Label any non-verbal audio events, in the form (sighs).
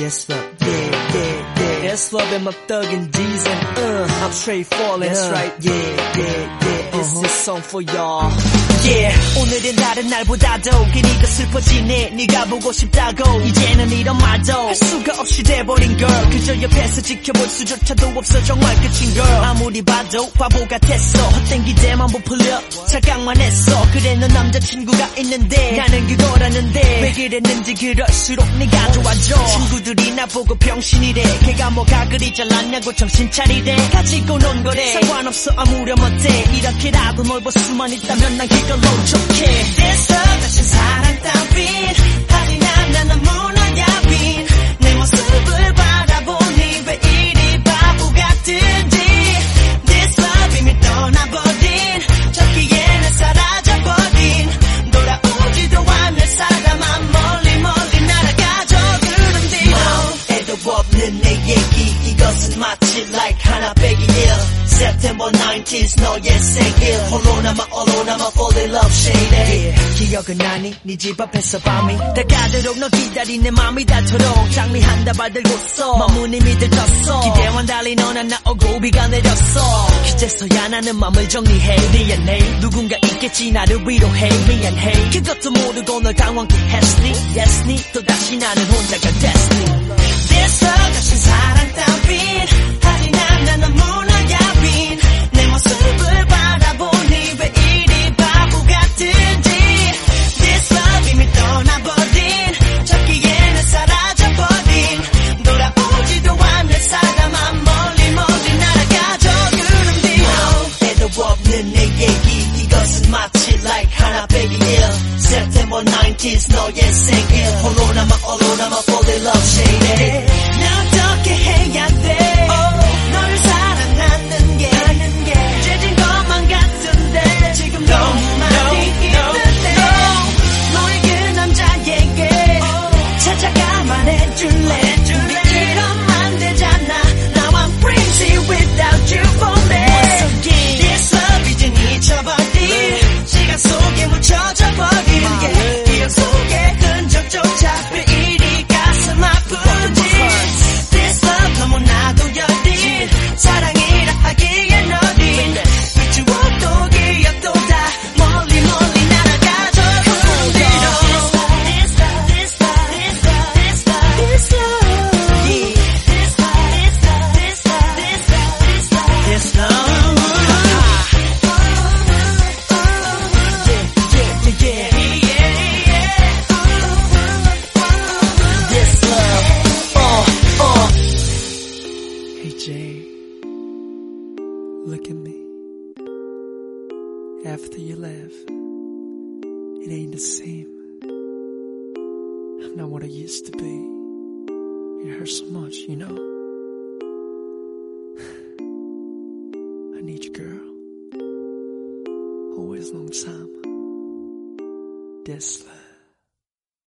Guess what Yeah, yeah, yeah. That's what I'm a thug and D's and uh, I'm straight falling. That's uh. right, yeah, yeah, yeah. Uh-huh. This is song for y'all. Yeah, 오늘은 다른 날보다도 괜히 더 슬퍼지네. 네가 보고 싶다고 이제는 이런 말도 할 수가 없이 돼버린 girl. 그저 옆에서 지켜볼 수조차도 없어 정말 끝인 girl. 아무리 봐도 바보 같았어. 헛된 기대만 부풀려 착각만 했어. 그래 넌 남자친구가 있는데 나는 그거라는데 왜 그랬는지 그럴수록 네가 좋아져. 친구들이 나보고 병신이래. 걔가 뭐가 그리 잘났냐고 정신 차리래. 가지고 논 거래. 상관없어 아무렴 어때. 이렇 볼 수만 있다면 난 그걸로 좋게. 마치 like 하나 빼기 일 September 19th 너의 생일 홀로 남아 홀로 남아 fall in love shady yeah. 기억은 나니? 네집 앞에서 밤이 다가도록 너 기다린 내 맘이 닳도록 장미 한 다발 들고 서 마음은 이미 들떴어. 기대와 달리 너는 나오고 비가 내렸어. 그제서야 나는 맘을 정리해. 미안해. 누군가 있겠지 나를 위로해. 미안해. 그것도 모르고 널 당황케 했으니? Yes 니? 또다시 나는 혼자가 됐으니 September 19th 너의 생일 홀로 Jay, look at me. After you left, it ain't the same. I'm not what I used to be. It hurts so much, you know. (sighs) I need you, girl. Always long time. Love.